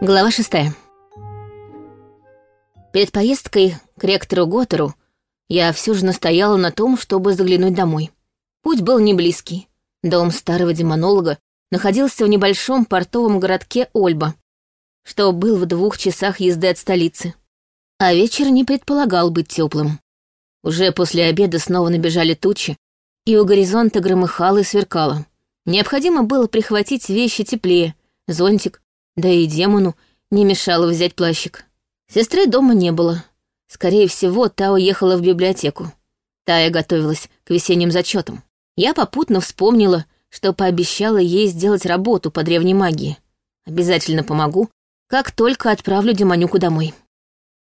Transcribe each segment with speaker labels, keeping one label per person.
Speaker 1: Глава шестая. Перед поездкой к ректору Готтеру я все же настояла на том, чтобы заглянуть домой. Путь был не близкий. Дом старого демонолога находился в небольшом портовом городке Ольба, что был в двух часах езды от столицы. А вечер не предполагал быть теплым. Уже после обеда снова набежали тучи, и у горизонта громыхало и сверкало. Необходимо было прихватить вещи теплее, зонтик, да и демону не мешало взять плащик. Сестры дома не было. Скорее всего, та уехала в библиотеку. Тая готовилась к весенним зачетам. Я попутно вспомнила, что пообещала ей сделать работу по древней магии. Обязательно помогу, как только отправлю Демонюку домой.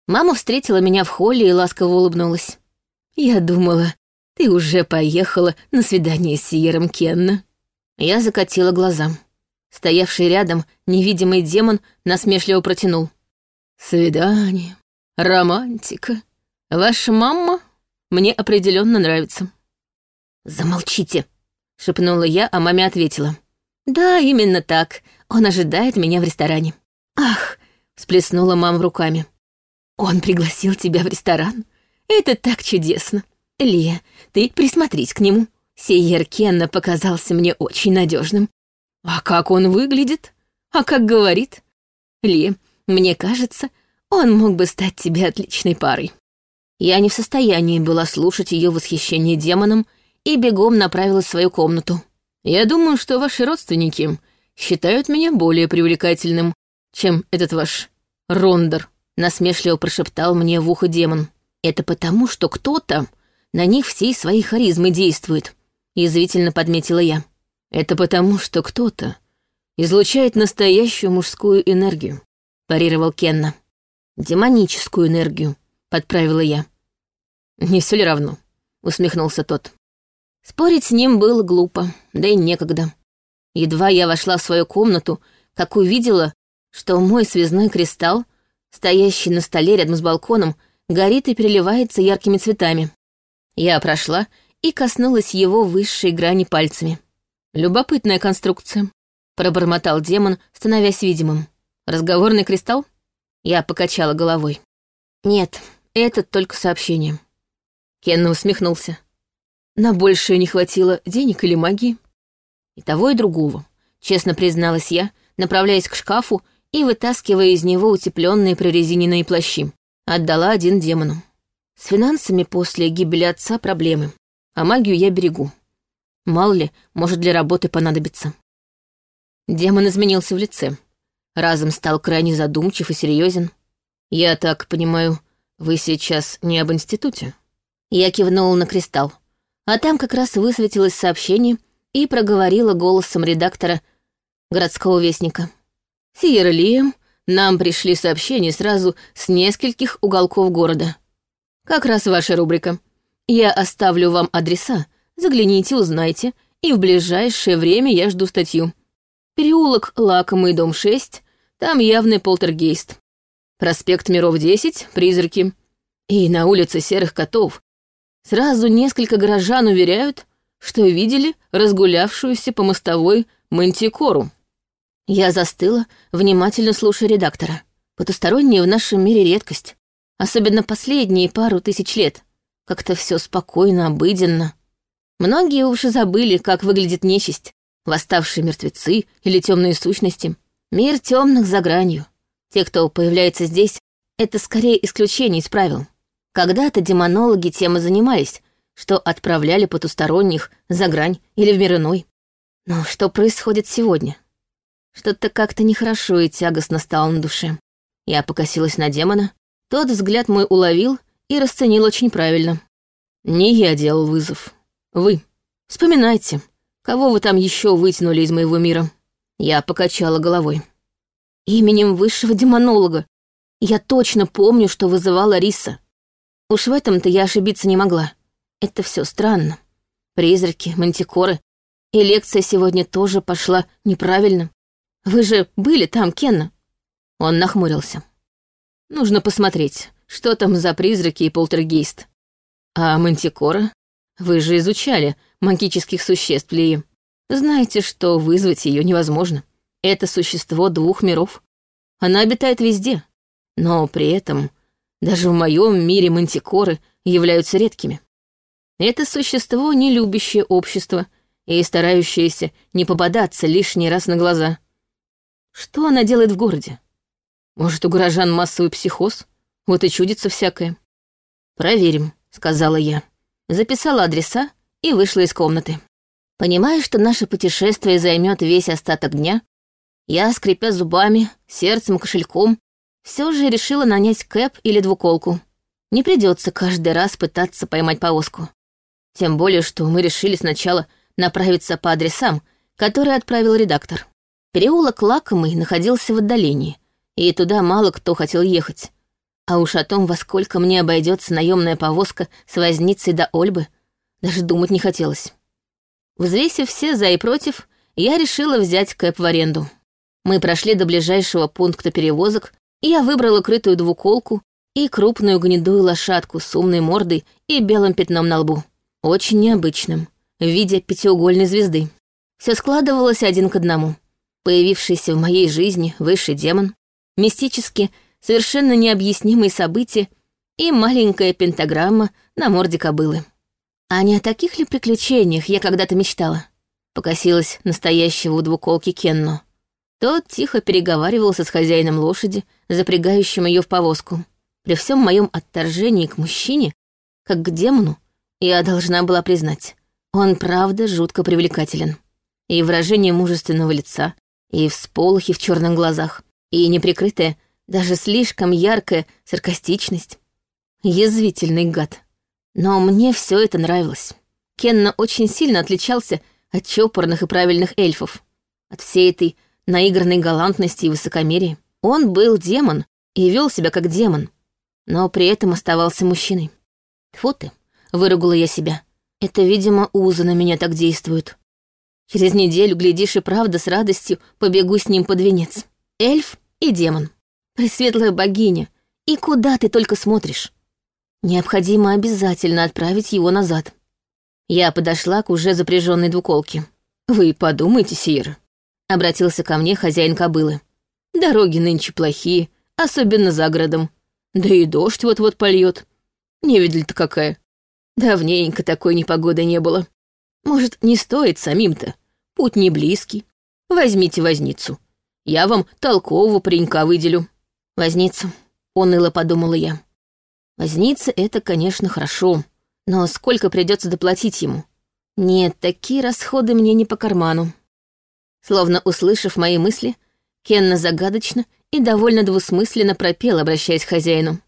Speaker 1: Мама встретила меня в холле и ласково улыбнулась. «Я думала, ты уже поехала на свидание с Сиером Кенна». Я закатила глаза. Стоявший рядом невидимый демон насмешливо протянул. «Свидание, романтика. Ваша мама мне определенно нравится». «Замолчите», — шепнула я, а маме ответила. «Да, именно так. Он ожидает меня в ресторане». «Ах!» — всплеснула мама руками. «Он пригласил тебя в ресторан? Это так чудесно. Лия, ты присмотрись к нему. Сейер Кенна показался мне очень надежным. А как он выглядит? А как говорит? Ли, мне кажется, он мог бы стать тебе отличной парой. Я не в состоянии была слушать ее восхищение демоном и бегом направилась в свою комнату. Я думаю, что ваши родственники считают меня более привлекательным, чем этот ваш Рондер, насмешливо прошептал мне в ухо демон. Это потому, что кто-то на них всей своей харизмы действует, язвительно подметила я. Это потому, что кто-то излучает настоящую мужскую энергию, парировал Кенна. Демоническую энергию, подправила я. Не все ли равно? усмехнулся тот. Спорить с ним было глупо, да и некогда. Едва я вошла в свою комнату, как увидела, что мой связной кристалл, стоящий на столе рядом с балконом, горит и переливается яркими цветами. Я прошла и коснулась его высшей грани пальцами. Любопытная конструкция, пробормотал демон, становясь видимым. Разговорный кристалл? Я покачала головой. Нет, это только сообщение. Кенна усмехнулся. На большее не хватило денег или магии. И того, и другого, честно призналась я, направляясь к шкафу и вытаскивая из него утепленные прорезиненные плащи. Отдала один демону. С финансами после гибели отца проблемы, а магию я берегу. Мало ли, может, для работы понадобится. Демон изменился в лице. Разом стал крайне задумчив и серьезен. «Я так понимаю, вы сейчас не об институте?» Я кивнула на кристалл. А там как раз высветилось сообщение и проговорила голосом редактора городского вестника. «Сиера Лием, нам пришли сообщения сразу с нескольких уголков города. Как раз ваша рубрика. Я оставлю вам адреса, Загляните, узнайте, и в ближайшее время я жду статью. Переулок Лакомый, дом 6, там явный полтергейст. Проспект Миров 10, призраки. И на улице Серых Котов. Сразу несколько горожан уверяют, что видели разгулявшуюся по мостовой мантикору. Я застыла, внимательно слушая редактора. Потусторонние в нашем мире редкость. Особенно последние пару тысяч лет. Как-то все спокойно, обыденно. Многие уже забыли, как выглядит нечисть, восставшие мертвецы или темные сущности. Мир темных за гранью. Те, кто появляется здесь, это скорее исключение из правил. Когда-то демонологи тем и занимались, что отправляли потусторонних за грань или в мир иной. Но что происходит сегодня? Что-то как-то нехорошо и тягостно стало на душе. Я покосилась на демона, тот взгляд мой уловил и расценил очень правильно. Не я делал вызов, вы. Вспоминайте, кого вы там еще вытянули из моего мира. Я покачала головой. Именем высшего демонолога. Я точно помню, что вызывала Риса. Уж в этом-то я ошибиться не могла. Это все странно. Призраки, мантикоры. И лекция сегодня тоже пошла неправильно. Вы же были там, Кенна. Он нахмурился. Нужно посмотреть, что там за призраки и полтергейст. А мантикора вы же изучали магических существ, Ли. Знаете, что вызвать ее невозможно. Это существо двух миров. Она обитает везде. Но при этом даже в моем мире мантикоры являются редкими. Это существо, не любящее общество и старающееся не попадаться лишний раз на глаза. Что она делает в городе? Может, у горожан массовый психоз? Вот и чудится всякое. «Проверим», — сказала я. Записала адреса и вышла из комнаты. Понимая, что наше путешествие займет весь остаток дня, я, скрипя зубами, сердцем, кошельком, все же решила нанять кэп или двуколку. Не придется каждый раз пытаться поймать повозку. Тем более, что мы решили сначала направиться по адресам, которые отправил редактор. Переулок Лакомый находился в отдалении, и туда мало кто хотел ехать. А уж о том, во сколько мне обойдется наемная повозка с возницей до Ольбы, даже думать не хотелось. Взвесив все за и против, я решила взять кэп в аренду. Мы прошли до ближайшего пункта перевозок, и я выбрала крытую двуколку и крупную гнедую лошадку с умной мордой и белым пятном на лбу. Очень необычным, в виде пятиугольной звезды. Все складывалось один к одному. Появившийся в моей жизни высший демон, мистически совершенно необъяснимые события и маленькая пентаграмма на морде кобылы. А не о таких ли приключениях я когда-то мечтала? Покосилась настоящего у двуколки Кенно. Тот тихо переговаривался с хозяином лошади, запрягающим ее в повозку. При всем моем отторжении к мужчине, как к демону, я должна была признать, он правда жутко привлекателен. И выражение мужественного лица, и всполохи в черных глазах, и неприкрытая, даже слишком яркая саркастичность. Язвительный гад. Но мне все это нравилось. Кенна очень сильно отличался от чопорных и правильных эльфов, от всей этой наигранной галантности и высокомерия. Он был демон и вел себя как демон, но при этом оставался мужчиной. Тьфу ты, выругала я себя. Это, видимо, узы на меня так действуют. Через неделю, глядишь, и правда с радостью побегу с ним под венец. Эльф и демон. Пресветлая богиня, и куда ты только смотришь? Необходимо обязательно отправить его назад. Я подошла к уже запряженной двуколке. «Вы подумайте, Сир», — обратился ко мне хозяин кобылы. «Дороги нынче плохие, особенно за городом. Да и дождь вот-вот польет. Видели-то какая. Давненько такой непогоды не было. Может, не стоит самим-то? Путь не близкий. Возьмите возницу. Я вам толкового паренька выделю». «Возницу», — уныло подумала я. «Возница — это, конечно, хорошо, но сколько придется доплатить ему? Нет, такие расходы мне не по карману». Словно услышав мои мысли, Кенна загадочно и довольно двусмысленно пропел, обращаясь к хозяину.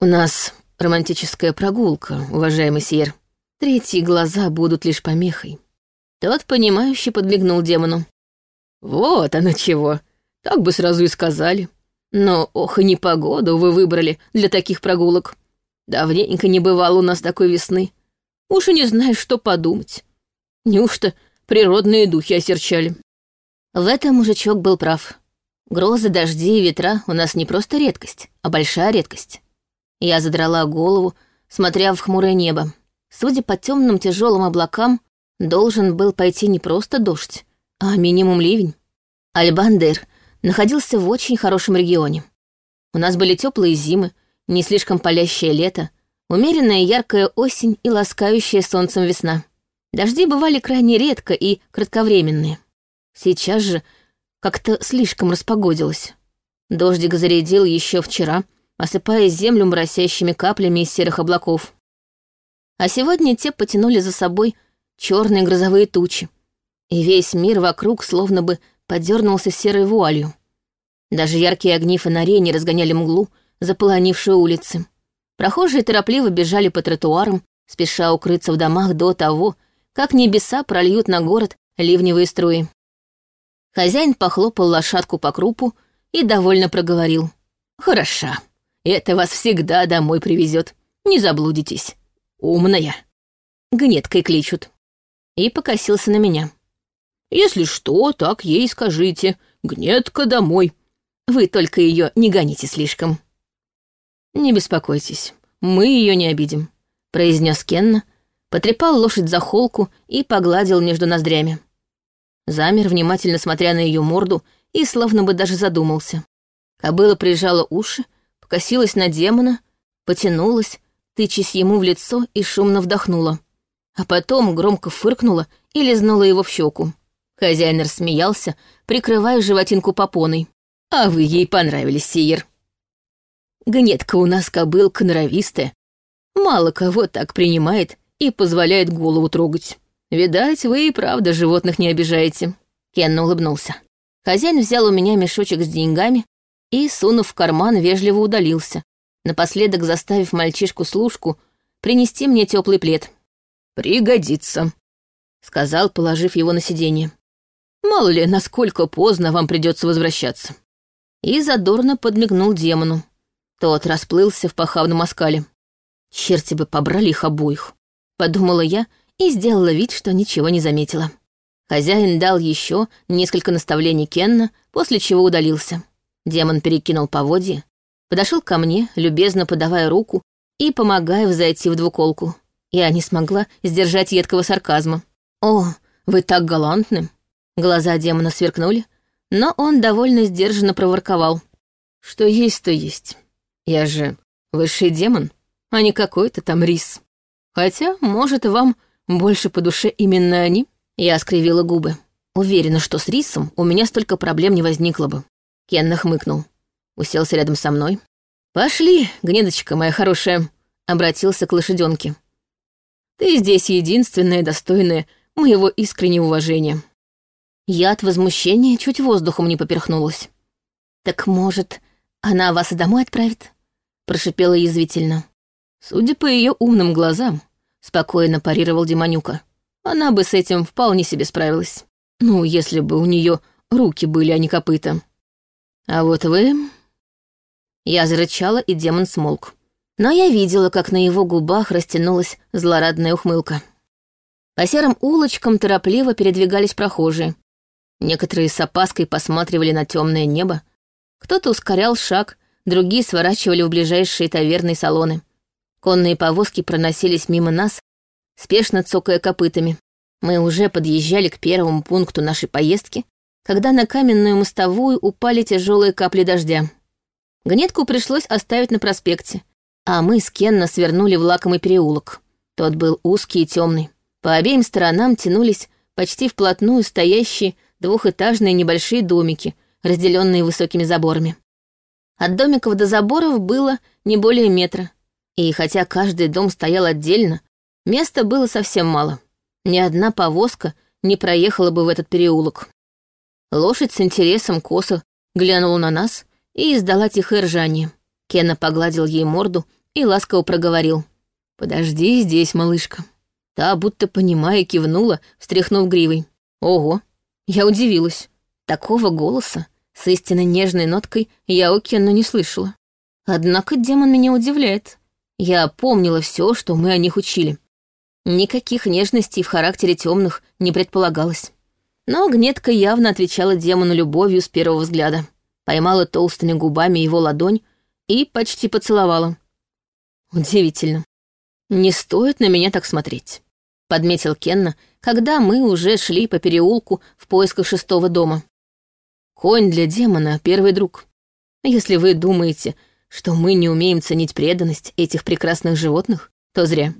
Speaker 1: «У нас романтическая прогулка, уважаемый Сьер. Третьи глаза будут лишь помехой». Тот, понимающий, подмигнул демону. «Вот оно чего. Так бы сразу и сказали. Но, ох, и непогоду вы выбрали для таких прогулок. Давненько не бывало у нас такой весны. Уж и не знаешь, что подумать. Неужто природные духи осерчали?» В этом мужичок был прав. Грозы, дожди и ветра у нас не просто редкость, а большая редкость. Я задрала голову, смотря в хмурое небо. Судя по темным тяжелым облакам, должен был пойти не просто дождь, а минимум ливень. Альбандер находился в очень хорошем регионе. У нас были теплые зимы, не слишком палящее лето, умеренная яркая осень и ласкающая солнцем весна. Дожди бывали крайне редко и кратковременные. Сейчас же как-то слишком распогодилось. Дождик зарядил еще вчера, осыпая землю моросящими каплями из серых облаков. А сегодня те потянули за собой черные грозовые тучи, и весь мир вокруг словно бы подернулся серой вуалью. Даже яркие огни фонарей не разгоняли мглу, заполонившую улицы. Прохожие торопливо бежали по тротуарам, спеша укрыться в домах до того, как небеса прольют на город ливневые струи. Хозяин похлопал лошадку по крупу и довольно проговорил. «Хороша. Это вас всегда домой привезет. Не заблудитесь. Умная. Гнеткой кличут». И покосился на меня. Если что, так ей скажите. Гнетка домой. Вы только ее не гоните слишком. Не беспокойтесь, мы ее не обидим, произнес Кенна, потрепал лошадь за холку и погладил между ноздрями. Замер, внимательно смотря на ее морду, и словно бы даже задумался. Кобыла прижала уши, покосилась на демона, потянулась, тычась ему в лицо и шумно вдохнула. А потом громко фыркнула и лизнула его в щеку. Хозяин рассмеялся, прикрывая животинку попоной. «А вы ей понравились, Сиер». Гнетка у нас кобылка норовистая. Мало кого так принимает и позволяет голову трогать. Видать, вы и правда животных не обижаете. Кен улыбнулся. Хозяин взял у меня мешочек с деньгами и, сунув в карман, вежливо удалился, напоследок заставив мальчишку-служку принести мне теплый плед. «Пригодится», — сказал, положив его на сиденье. «Мало ли, насколько поздно вам придется возвращаться». И задорно подмигнул демону. Тот расплылся в похабном оскале. Черти бы побрали их обоих, подумала я и сделала вид, что ничего не заметила. Хозяин дал еще несколько наставлений Кенна, после чего удалился. Демон перекинул поводья, подошел ко мне, любезно подавая руку и помогая взойти в двуколку. Я не смогла сдержать едкого сарказма. «О, вы так галантны!» Глаза демона сверкнули, но он довольно сдержанно проворковал. «Что есть, то есть. Я же высший демон, а не какой-то там рис. Хотя, может, вам больше по душе именно они?» Я скривила губы. Уверена, что с рисом у меня столько проблем не возникло бы. Кен нахмыкнул. Уселся рядом со мной. «Пошли, гнедочка моя хорошая», — обратился к лошаденке. «Ты здесь единственная, достойная моего искреннего уважения». Я от возмущения чуть воздухом не поперхнулась. «Так, может, она вас и домой отправит?» прошипела язвительно. Судя по ее умным глазам, спокойно парировал Демонюка. Она бы с этим вполне себе справилась. Ну, если бы у нее руки были, а не копыта. А вот вы... Я зарычала, и демон смолк. Но я видела, как на его губах растянулась злорадная ухмылка. По серым улочкам торопливо передвигались прохожие. Некоторые с опаской посматривали на темное небо. Кто-то ускорял шаг, другие сворачивали в ближайшие таверные салоны. Конные повозки проносились мимо нас, спешно цокая копытами. Мы уже подъезжали к первому пункту нашей поездки, когда на каменную мостовую упали тяжелые капли дождя. Гнетку пришлось оставить на проспекте, а мы с Кенна свернули в лакомый переулок. Тот был узкий и темный. По обеим сторонам тянулись почти вплотную стоящие двухэтажные небольшие домики, разделенные высокими заборами. От домиков до заборов было не более метра. И хотя каждый дом стоял отдельно, места было совсем мало. Ни одна повозка не проехала бы в этот переулок. Лошадь с интересом косо глянула на нас и издала тихое ржание. Кена погладил ей морду и ласково проговорил. «Подожди здесь, малышка». Та, будто понимая, кивнула, встряхнув гривой. «Ого!» Я удивилась. Такого голоса с истинно нежной ноткой я у Кенна не слышала. Однако демон меня удивляет. Я помнила все, что мы о них учили. Никаких нежностей в характере темных не предполагалось. Но гнетка явно отвечала демону любовью с первого взгляда. Поймала толстыми губами его ладонь и почти поцеловала. Удивительно. Не стоит на меня так смотреть, подметил Кенна, когда мы уже шли по переулку в поисках шестого дома. Конь для демона — первый друг. Если вы думаете, что мы не умеем ценить преданность этих прекрасных животных, то зря.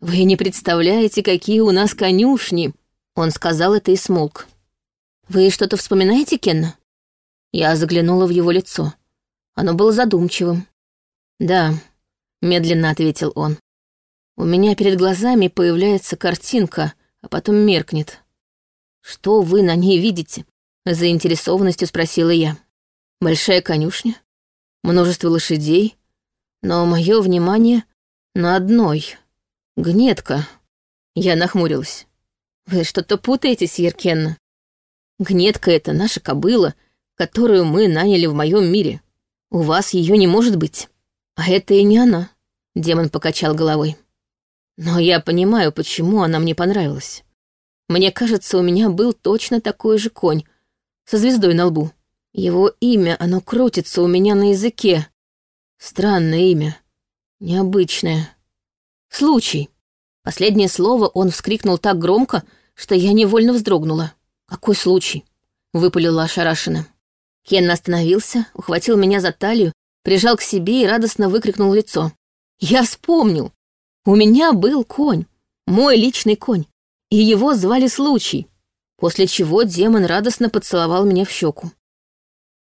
Speaker 1: Вы не представляете, какие у нас конюшни. Он сказал это и смолк. Вы что-то вспоминаете, Кенна? Я заглянула в его лицо. Оно было задумчивым. Да, медленно ответил он. У меня перед глазами появляется картинка, а потом меркнет. Что вы на ней видите? заинтересованностью спросила я. Большая конюшня, множество лошадей, но мое внимание на одной. Гнетка. Я нахмурилась. Вы что-то путаете, Сьеркенна. Гнетка — это наша кобыла, которую мы наняли в моем мире. У вас ее не может быть. А это и не она. Демон покачал головой. Но я понимаю, почему она мне понравилась. Мне кажется, у меня был точно такой же конь, со звездой на лбу. Его имя, оно крутится у меня на языке. Странное имя. Необычное. Случай. Последнее слово он вскрикнул так громко, что я невольно вздрогнула. «Какой случай?» — выпалила ошарашенно. Кен остановился, ухватил меня за талию, прижал к себе и радостно выкрикнул в лицо. «Я вспомнил! У меня был конь, мой личный конь, и его звали Случай, после чего демон радостно поцеловал меня в щеку.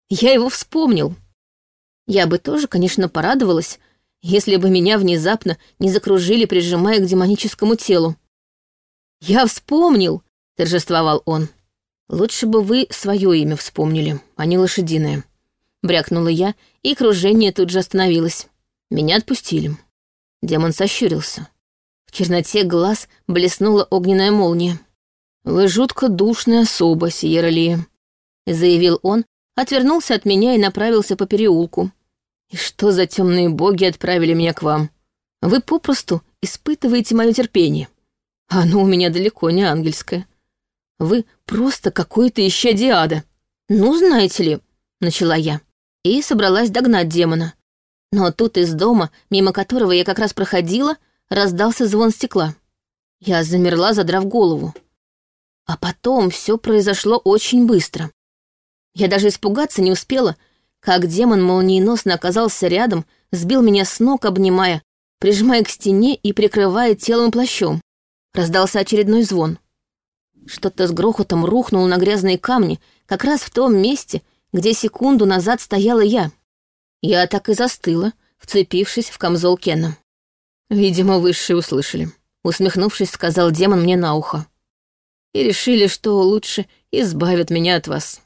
Speaker 1: Я его вспомнил. Я бы тоже, конечно, порадовалась, если бы меня внезапно не закружили, прижимая к демоническому телу. «Я вспомнил!» — торжествовал он. «Лучше бы вы свое имя вспомнили, а не лошадиное», — брякнула я, и кружение тут же остановилось. Меня отпустили. Демон сощурился. В черноте глаз блеснула огненная молния. «Вы жутко душная особа, Сиерра заявил он, отвернулся от меня и направился по переулку. «И что за темные боги отправили меня к вам? Вы попросту испытываете мое терпение. Оно у меня далеко не ангельское. Вы просто какой-то исчадие ада. Ну, знаете ли, начала я. И собралась догнать демона. Но тут из дома, мимо которого я как раз проходила, раздался звон стекла. Я замерла, задрав голову. А потом все произошло очень быстро. Я даже испугаться не успела, как демон молниеносно оказался рядом, сбил меня с ног, обнимая, прижимая к стене и прикрывая телом плащом. Раздался очередной звон. Что-то с грохотом рухнуло на грязные камни, как раз в том месте, где секунду назад стояла я. Я так и застыла, вцепившись в камзол Кена. Видимо, высшие услышали. Усмехнувшись, сказал демон мне на ухо. И решили, что лучше избавят меня от вас.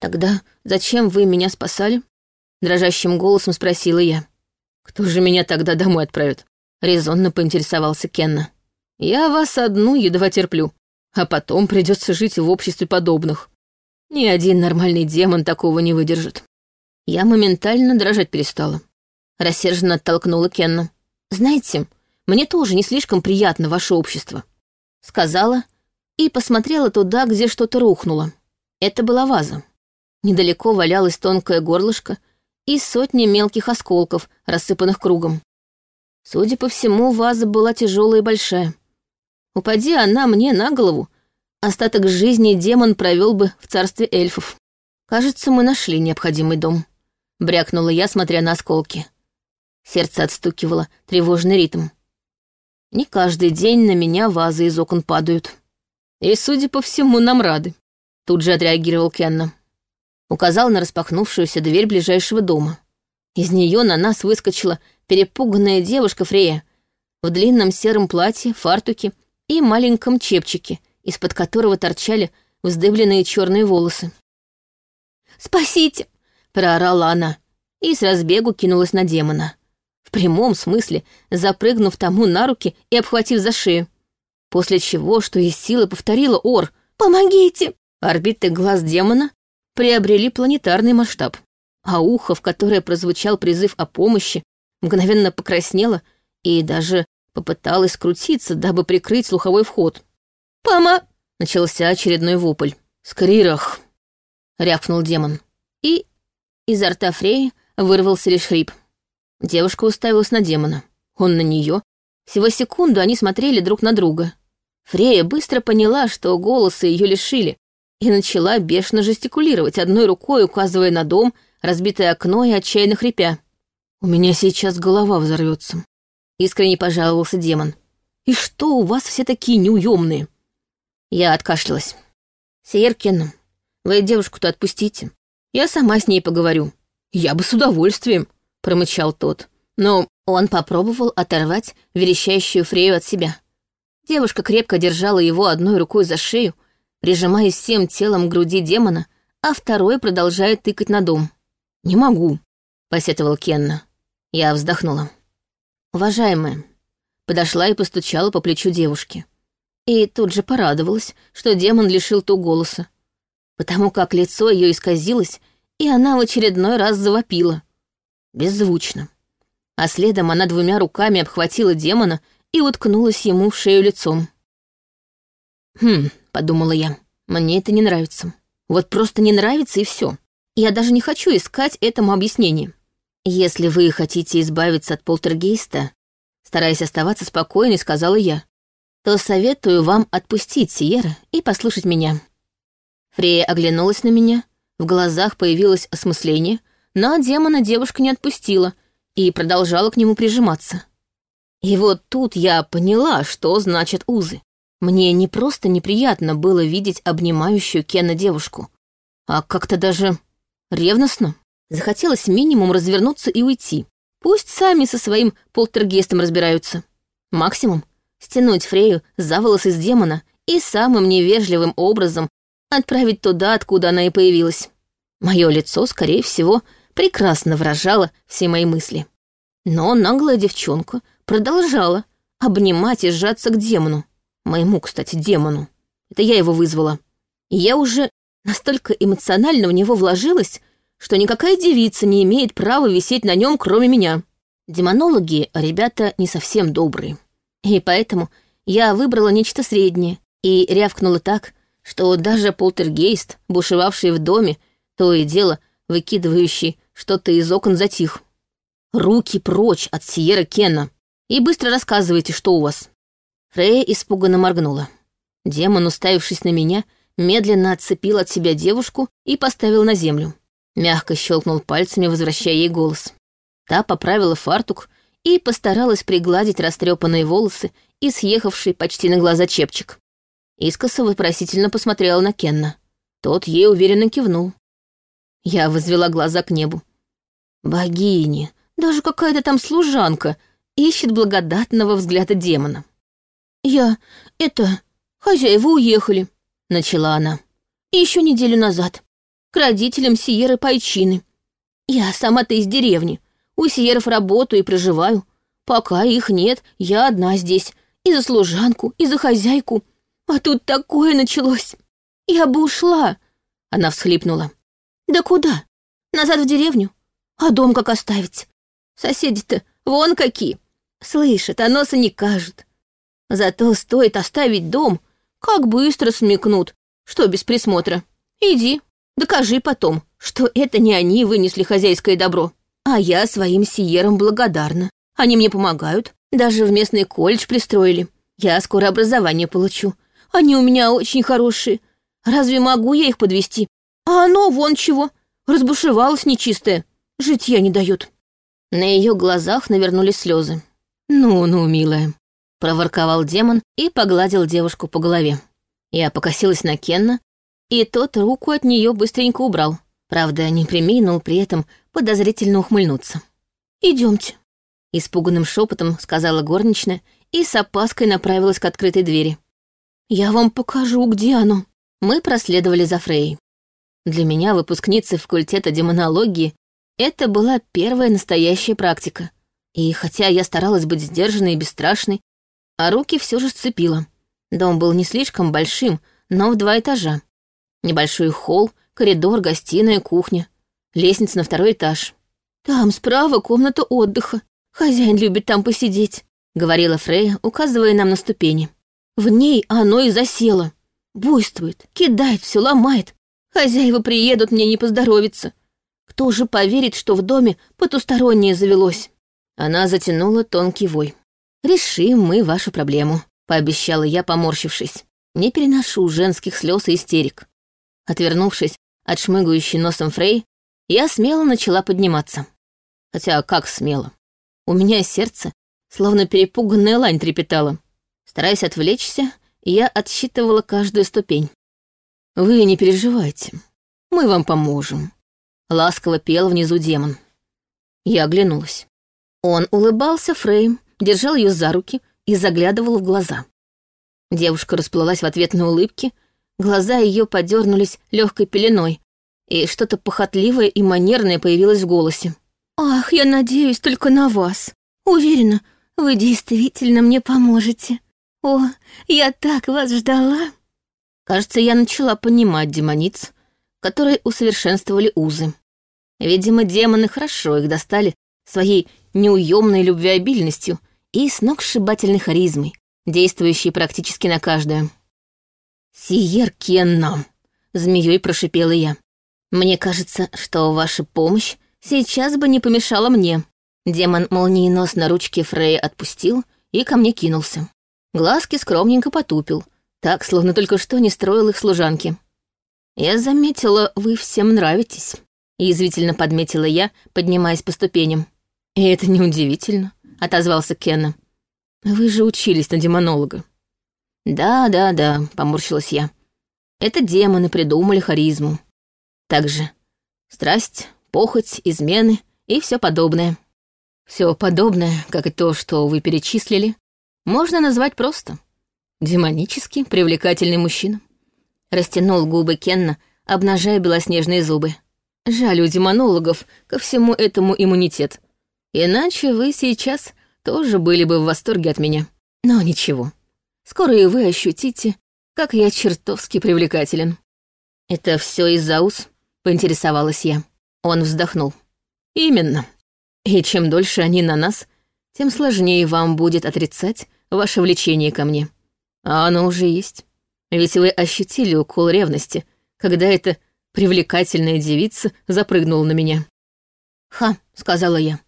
Speaker 1: Тогда зачем вы меня спасали? Дрожащим голосом спросила я. Кто же меня тогда домой отправит? Резонно поинтересовался Кенна. Я вас одну едва терплю, а потом придется жить в обществе подобных. Ни один нормальный демон такого не выдержит. Я моментально дрожать перестала. Рассерженно оттолкнула Кенна. «Знаете, мне тоже не слишком приятно ваше общество», — сказала и посмотрела туда, где что-то рухнуло. Это была ваза. Недалеко валялась тонкое горлышко и сотни мелких осколков, рассыпанных кругом. Судя по всему, ваза была тяжелая и большая. Упади она мне на голову, остаток жизни демон провел бы в царстве эльфов. Кажется, мы нашли необходимый дом. Брякнула я, смотря на осколки. Сердце отстукивало, тревожный ритм. Не каждый день на меня вазы из окон падают. И, судя по всему, нам рады. Тут же отреагировал Кенна. Указал на распахнувшуюся дверь ближайшего дома. Из нее на нас выскочила перепуганная девушка Фрея в длинном сером платье, фартуке и маленьком чепчике, из-под которого торчали вздыбленные черные волосы. «Спасите!» — проорала она и с разбегу кинулась на демона. В прямом смысле, запрыгнув тому на руки и обхватив за шею. После чего, что из силы повторила Ор «Помогите!» Орбиты глаз демона приобрели планетарный масштаб, а ухо, в которое прозвучал призыв о помощи, мгновенно покраснело и даже Попыталась скрутиться, дабы прикрыть слуховой вход. «Пама!» — начался очередной вопль. «Скрирах!» — рявкнул демон. И изо рта Фреи вырвался лишь хрип. Девушка уставилась на демона. Он на нее. Всего секунду они смотрели друг на друга. Фрея быстро поняла, что голоса ее лишили, и начала бешено жестикулировать, одной рукой указывая на дом, разбитое окно и отчаянно хрипя. «У меня сейчас голова взорвется», Искренне пожаловался демон. «И что у вас все такие неуемные?» Я откашлялась. «Сееркин, вы девушку-то отпустите. Я сама с ней поговорю». «Я бы с удовольствием», — промычал тот. Но он попробовал оторвать верещащую Фрею от себя. Девушка крепко держала его одной рукой за шею, прижимаясь всем телом к груди демона, а второй продолжая тыкать на дом. «Не могу», — посетовал Кенна. Я вздохнула. «Уважаемая», подошла и постучала по плечу девушки. И тут же порадовалась, что демон лишил ту голоса, потому как лицо ее исказилось, и она в очередной раз завопила. Беззвучно. А следом она двумя руками обхватила демона и уткнулась ему в шею лицом. «Хм», — подумала я, — «мне это не нравится. Вот просто не нравится, и все. Я даже не хочу искать этому объяснение. «Если вы хотите избавиться от полтергейста», стараясь оставаться спокойной, сказала я, то советую вам отпустить Сиера и послушать меня. Фрея оглянулась на меня, В глазах появилось осмысление, но демона девушка не отпустила и продолжала к нему прижиматься. И вот тут я поняла, что значит узы. Мне не просто неприятно было видеть обнимающую Кена девушку, а как-то даже ревностно. Захотелось минимум развернуться и уйти. Пусть сами со своим полтергестом разбираются. Максимум — стянуть Фрею за волосы с демона и самым невежливым образом отправить туда, откуда она и появилась. Мое лицо, скорее всего, прекрасно выражало все мои мысли. Но наглая девчонка продолжала обнимать и сжаться к демону. Моему, кстати, демону. Это я его вызвала. И я уже настолько эмоционально в него вложилась, что никакая девица не имеет права висеть на нем, кроме меня. Демонологи — ребята не совсем добрые. И поэтому я выбрала нечто среднее и рявкнула так, что даже полтергейст, бушевавший в доме, то и дело выкидывающий что-то из окон затих. «Руки прочь от Сиера Кена и быстро рассказывайте, что у вас». Фрея испуганно моргнула. Демон, уставившись на меня, медленно отцепил от себя девушку и поставил на землю. Мягко щелкнул пальцами, возвращая ей голос. Та поправила фартук и постаралась пригладить растрепанные волосы и съехавший почти на глаза чепчик. Искоса вопросительно посмотрела на Кенна. Тот ей уверенно кивнул. Я возвела глаза к небу. Богини, даже какая-то там служанка ищет благодатного взгляда демона. «Я... это... хозяева уехали», — начала она. Еще неделю назад. К родителям Сиеры Пайчины. Я сама-то из деревни. У Сиеров работаю и проживаю. Пока их нет, я одна здесь. И за служанку, и за хозяйку. А тут такое началось. Я бы ушла. Она всхлипнула. Да куда? Назад в деревню? А дом как оставить? Соседи-то вон какие. Слышат, а носа не кажут. Зато стоит оставить дом, как быстро смекнут, что без присмотра. Иди, докажи потом, что это не они вынесли хозяйское добро. А я своим сиерам благодарна. Они мне помогают, даже в местный колледж пристроили. Я скоро образование получу. Они у меня очень хорошие. Разве могу я их подвести? А оно вон чего. Разбушевалось нечистое. Житья не дает. На ее глазах навернулись слезы. «Ну-ну, милая», — проворковал демон и погладил девушку по голове. Я покосилась на Кенна, и тот руку от нее быстренько убрал. Правда, не приминул при этом подозрительно ухмыльнуться. Идемте, испуганным шепотом сказала горничная и с опаской направилась к открытой двери. «Я вам покажу, где оно». Мы проследовали за Фрей. Для меня, выпускницы факультета демонологии, это была первая настоящая практика. И хотя я старалась быть сдержанной и бесстрашной, а руки все же сцепила. Дом был не слишком большим, но в два этажа. Небольшой холл, коридор, гостиная, кухня. Лестница на второй этаж. «Там справа комната отдыха. Хозяин любит там посидеть», — говорила Фрея, указывая нам на ступени. «В ней оно и засело. Буйствует, кидает все, ломает. Хозяева приедут, мне не поздоровится. Кто же поверит, что в доме потустороннее завелось?» Она затянула тонкий вой. «Решим мы вашу проблему», — пообещала я, поморщившись. «Не переношу женских слез и истерик». Отвернувшись от шмыгающей носом Фрей, я смело начала подниматься. Хотя как смело? У меня сердце, словно перепуганная лань, трепетало. Стараясь отвлечься, я отсчитывала каждую ступень. «Вы не переживайте, мы вам поможем», — ласково пел внизу демон. Я оглянулась. Он улыбался Фрейм, держал ее за руки и заглядывал в глаза. Девушка расплылась в ответной улыбке, глаза ее подернулись легкой пеленой, и что-то похотливое и манерное появилось в голосе. «Ах, я надеюсь только на вас. Уверена, вы действительно мне поможете. О, я так вас ждала!» Кажется, я начала понимать демониц, которые усовершенствовали узы. Видимо, демоны хорошо их достали своей неуемной любвеобильностью и сногсшибательной харизмой, действующей практически на каждое. «Сиер Кеннам!» — змеей прошипела я. «Мне кажется, что ваша помощь сейчас бы не помешала мне». Демон молниеносно ручки Фрея отпустил и ко мне кинулся. Глазки скромненько потупил, так, словно только что не строил их служанки. «Я заметила, вы всем нравитесь», — язвительно подметила я, поднимаясь по ступеням. «И это неудивительно», — отозвался Кенна. «Вы же учились на демонолога». «Да, да, да», — поморщилась я. «Это демоны придумали харизму. Также страсть, похоть, измены и все подобное. Все подобное, как и то, что вы перечислили, можно назвать просто. Демонический, привлекательный мужчина. Растянул губы Кенна, обнажая белоснежные зубы. Жаль, у демонологов ко всему этому иммунитет. Иначе вы сейчас тоже были бы в восторге от меня. Но ничего. Скоро и вы ощутите, как я чертовски привлекателен. Это все из-за ус, поинтересовалась я. Он вздохнул. Именно. И чем дольше они на нас, тем сложнее вам будет отрицать ваше влечение ко мне. А оно уже есть. Ведь вы ощутили укол ревности, когда эта привлекательная девица запрыгнула на меня. «Ха», — сказала я.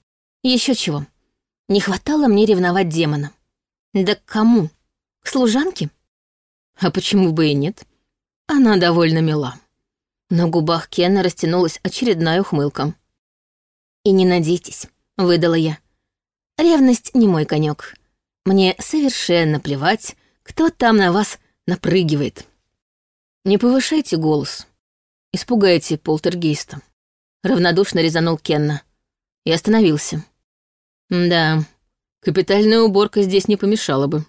Speaker 1: Еще чего. Не хватало мне ревновать демона. Да к кому? К служанке? А почему бы и нет? Она довольно мила. На губах Кена растянулась очередная ухмылка. «И не надейтесь», — выдала я. «Ревность не мой конек. Мне совершенно плевать, кто там на вас напрыгивает. Не повышайте голос. Испугайте полтергейста. Равнодушно резанул Кенна. И остановился. Да, капитальная уборка здесь не помешала бы.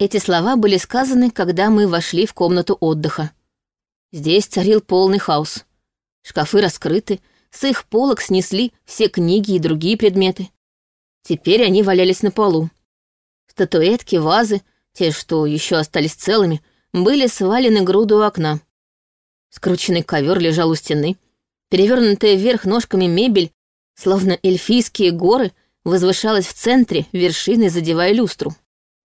Speaker 1: Эти слова были сказаны, когда мы вошли в комнату отдыха. Здесь царил полный хаос. Шкафы раскрыты, с их полок снесли все книги и другие предметы. Теперь они валялись на полу. Статуэтки, вазы — те, что еще остались целыми, были свалены груду у окна. Скрученный ковер лежал у стены. Перевернутая вверх ножками мебель, словно эльфийские горы, возвышалась в центре, вершиной задевая люстру.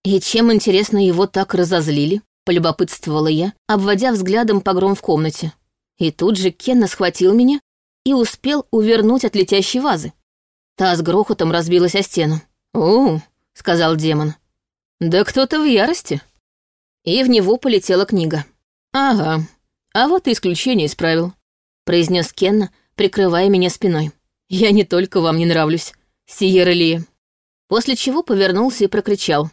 Speaker 1: И чем, интересно, его так разозлили, полюбопытствовала я, обводя взглядом погром в комнате. И тут же Кенна схватил меня и успел увернуть от летящей вазы. Та с грохотом разбилась о стену. «О», — сказал демон, да кто-то в ярости. И в него полетела книга. Ага, а вот и исключение исправил, произнес Кенна, прикрывая меня спиной. Я не только вам не нравлюсь, Сиера Ли. После чего повернулся и прокричал.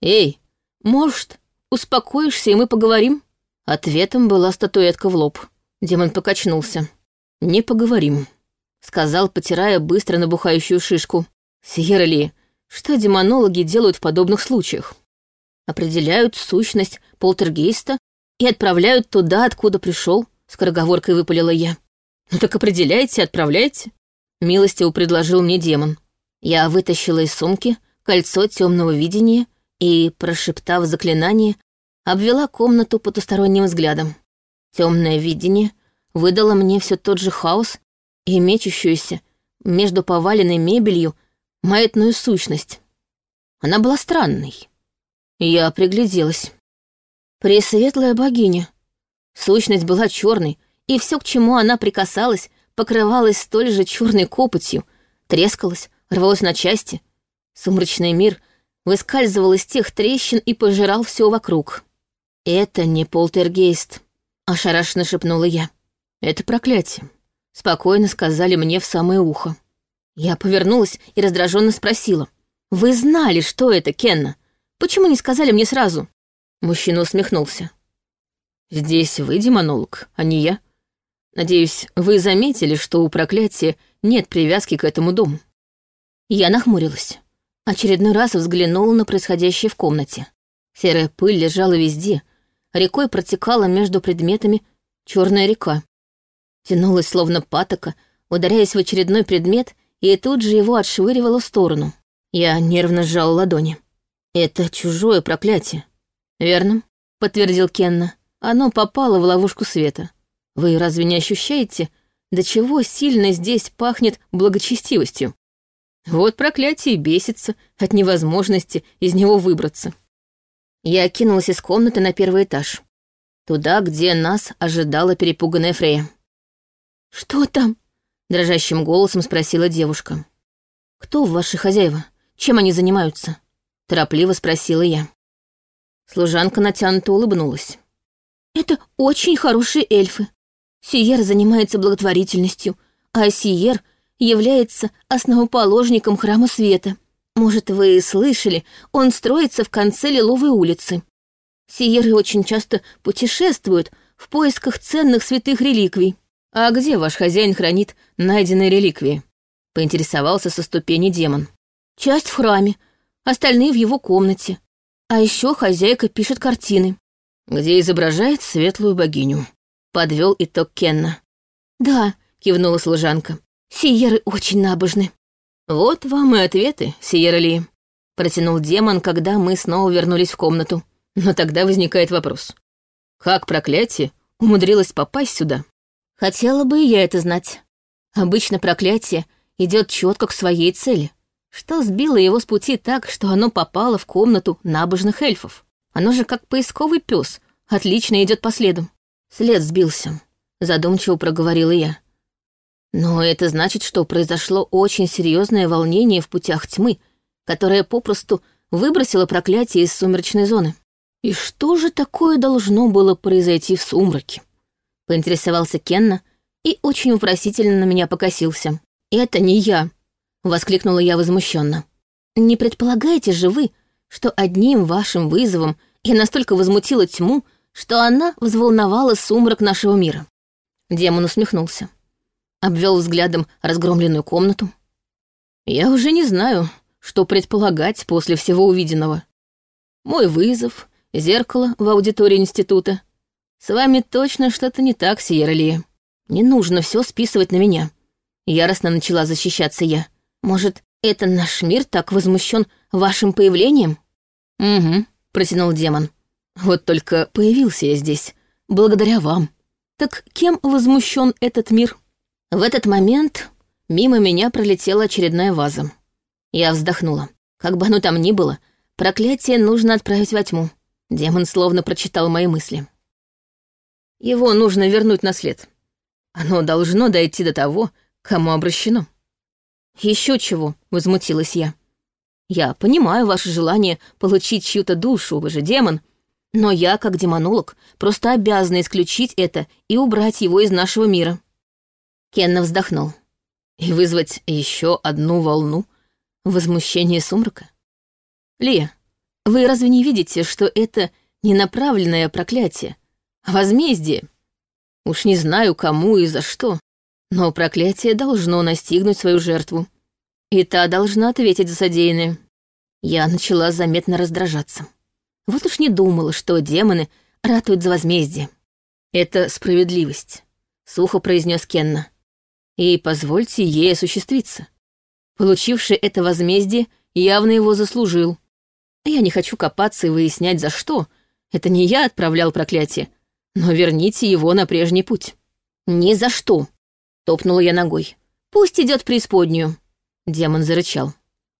Speaker 1: Эй, может, успокоишься, и мы поговорим? Ответом была статуэтка в лоб. Демон покачнулся. «Не поговорим», — сказал, потирая быстро набухающую шишку. «Сиера Ли, что демонологи делают в подобных случаях? Определяют сущность полтергейста и отправляют туда, откуда пришел, скороговоркой выпалила я. Ну так определяйте, отправляйте. Милостиво предложил мне демон. Я вытащила из сумки кольцо темного видения и, прошептав заклинание, обвела комнату потусторонним взглядом. Темное видение выдало мне все тот же хаос и мечущуюся между поваленной мебелью маятную сущность. Она была странной. Я пригляделась. Пресветлая богиня. Сущность была черной, и все, к чему она прикасалась, покрывалось столь же черной копотью, трескалось, рвалось на части. Сумрачный мир выскальзывал из тех трещин и пожирал все вокруг. «Это не полтергейст», — ошарашенно шепнула я. «Это проклятие», — спокойно сказали мне в самое ухо. Я повернулась и раздраженно спросила. «Вы знали, что это, Кенна? Почему не сказали мне сразу?» Мужчина усмехнулся. «Здесь вы демонолог, а не я. Надеюсь, вы заметили, что у проклятия нет привязки к этому дому». Я нахмурилась. Очередной раз взглянула на происходящее в комнате. Серая пыль лежала везде, рекой протекала между предметами черная река. Тянулась словно патока, ударяясь в очередной предмет и тут же его отшвыривала в сторону. Я нервно сжал ладони. «Это чужое проклятие». «Верно», — подтвердил Кенна. «Оно попало в ловушку света. Вы разве не ощущаете, до чего сильно здесь пахнет благочестивостью? Вот проклятие бесится от невозможности из него выбраться». Я кинулась из комнаты на первый этаж. Туда, где нас ожидала перепуганная Фрея. «Что там?» Дрожащим голосом спросила девушка. «Кто ваши хозяева? Чем они занимаются?» Торопливо спросила я. Служанка натянуто улыбнулась. Это очень хорошие эльфы. Сиер занимается благотворительностью, а Сиер является основоположником храма света. Может, вы слышали, он строится в конце Лиловой улицы. Сиеры очень часто путешествуют в поисках ценных святых реликвий. А где ваш хозяин хранит найденные реликвии? Поинтересовался со ступени демон. Часть в храме, остальные в его комнате. А еще хозяйка пишет картины. Где изображает светлую богиню. Подвел итог Кенна. Да, кивнула служанка. Сиеры очень набожны. Вот вам и ответы, Сиера. Протянул демон, когда мы снова вернулись в комнату. Но тогда возникает вопрос. Как проклятие умудрилось попасть сюда? Хотела бы и я это знать. Обычно проклятие идет четко к своей цели. Что сбило его с пути так, что оно попало в комнату набожных эльфов? Оно же как поисковый пес, отлично идет по следу. След сбился, задумчиво проговорила я. Но это значит, что произошло очень серьезное волнение в путях тьмы, которое попросту выбросило проклятие из сумеречной зоны. И что же такое должно было произойти в сумраке? Поинтересовался Кенна и очень вопросительно на меня покосился. «Это не я», — воскликнула я возмущенно. «Не предполагаете же вы, что одним вашим вызовом я настолько возмутила тьму, что она взволновала сумрак нашего мира?» Демон усмехнулся. Обвел взглядом разгромленную комнату. «Я уже не знаю, что предполагать после всего увиденного. Мой вызов, зеркало в аудитории института. С вами точно что-то не так, Сиерли. Не нужно все списывать на меня. Яростно начала защищаться я. Может, это наш мир так возмущен вашим появлением? Угу, протянул демон. Вот только появился я здесь, благодаря вам. Так кем возмущен этот мир? В этот момент мимо меня пролетела очередная ваза. Я вздохнула. Как бы оно там ни было, проклятие нужно отправить во тьму. Демон словно прочитал мои мысли. Его нужно вернуть на след. Оно должно дойти до того, кому обращено. Еще чего, возмутилась я. Я понимаю ваше желание получить чью-то душу, вы же демон, но я, как демонолог, просто обязана исключить это и убрать его из нашего мира. Кенна вздохнул. И вызвать еще одну волну возмущения сумрака? Лия, вы разве не видите, что это не направленное проклятие, возмездие? Уж не знаю, кому и за что, но проклятие должно настигнуть свою жертву. И та должна ответить за содеянное. Я начала заметно раздражаться. Вот уж не думала, что демоны ратуют за возмездие. Это справедливость, сухо произнес Кенна. И позвольте ей осуществиться. Получивший это возмездие явно его заслужил. Я не хочу копаться и выяснять, за что. Это не я отправлял проклятие. Но верните его на прежний путь. Ни за что. Топнула я ногой. Пусть идет преисподнюю. Демон зарычал.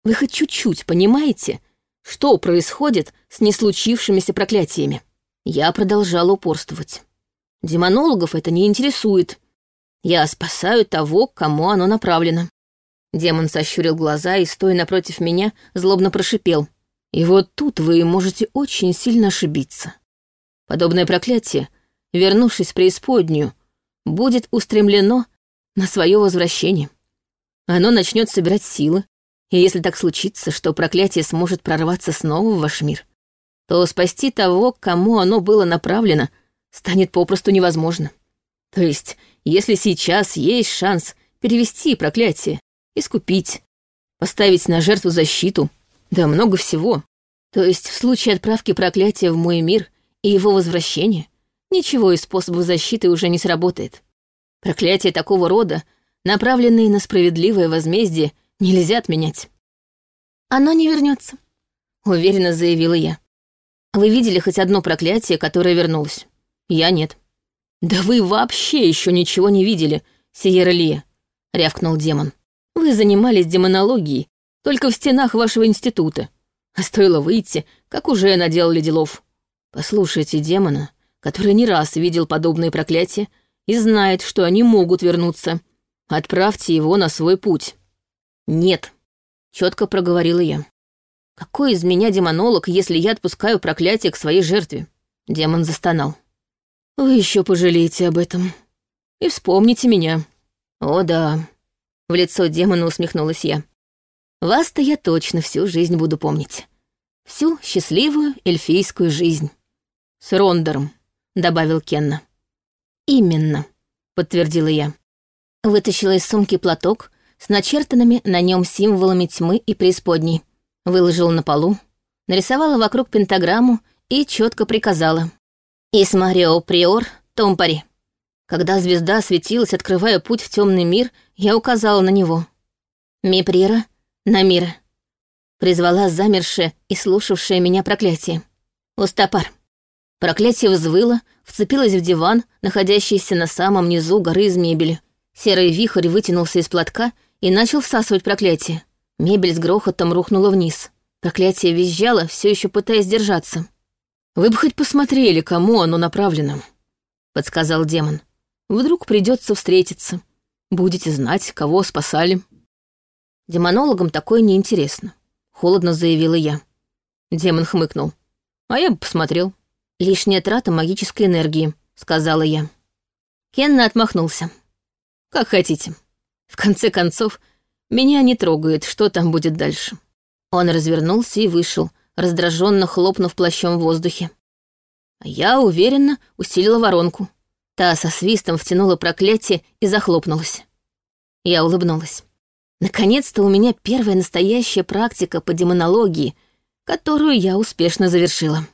Speaker 1: Вы хоть чуть-чуть понимаете, что происходит с неслучившимися проклятиями? Я продолжала упорствовать. Демонологов это не интересует. Я спасаю того, кому оно направлено. Демон сощурил глаза и, стоя напротив меня, злобно прошипел. И вот тут вы можете очень сильно ошибиться. Подобное проклятие, вернувшись в преисподнюю, будет устремлено на свое возвращение. Оно начнет собирать силы, и если так случится, что проклятие сможет прорваться снова в ваш мир, то спасти того, кому оно было направлено, станет попросту невозможно. То есть, если сейчас есть шанс перевести проклятие, искупить, поставить на жертву защиту — да много всего. То есть в случае отправки проклятия в мой мир и его возвращения, ничего из способов защиты уже не сработает. Проклятия такого рода, направленные на справедливое возмездие, нельзя отменять. Оно не вернется, уверенно заявила я. Вы видели хоть одно проклятие, которое вернулось? Я нет. Да вы вообще еще ничего не видели, Сиера Лия, рявкнул демон. Вы занимались демонологией, только в стенах вашего института. А стоило выйти, как уже наделали делов. Послушайте демона, который не раз видел подобные проклятия и знает, что они могут вернуться. Отправьте его на свой путь. Нет, четко проговорила я. Какой из меня демонолог, если я отпускаю проклятие к своей жертве? Демон застонал. Вы еще пожалеете об этом. И вспомните меня. О да. В лицо демона усмехнулась я. Вас-то я точно всю жизнь буду помнить. Всю счастливую эльфийскую жизнь. С Рондером, добавил Кенна. Именно, подтвердила я. Вытащила из сумки платок с начертанными на нем символами тьмы и преисподней. Выложила на полу, нарисовала вокруг пентаграмму и четко приказала. «Исмарио Приор Томпари». Когда звезда светилась, открывая путь в темный мир, я указала на него. «Миприра на мира». Призвала замершее и слушавшее меня проклятие. «Устапар». Проклятие взвыло, вцепилось в диван, находящийся на самом низу горы из мебели. Серый вихрь вытянулся из платка и начал всасывать проклятие. Мебель с грохотом рухнула вниз. Проклятие визжало, все еще пытаясь держаться. «Вы бы хоть посмотрели, кому оно направлено», — подсказал демон. «Вдруг придется встретиться. Будете знать, кого спасали». Демонологам такое неинтересно. Холодно заявила я. Демон хмыкнул. А я бы посмотрел. Лишняя трата магической энергии, сказала я. Кенна отмахнулся. Как хотите. В конце концов, меня не трогает, что там будет дальше. Он развернулся и вышел, раздраженно хлопнув плащом в воздухе. Я уверенно усилила воронку. Та со свистом втянула проклятие и захлопнулась. Я улыбнулась. Наконец-то у меня первая настоящая практика по демонологии, которую я успешно завершила.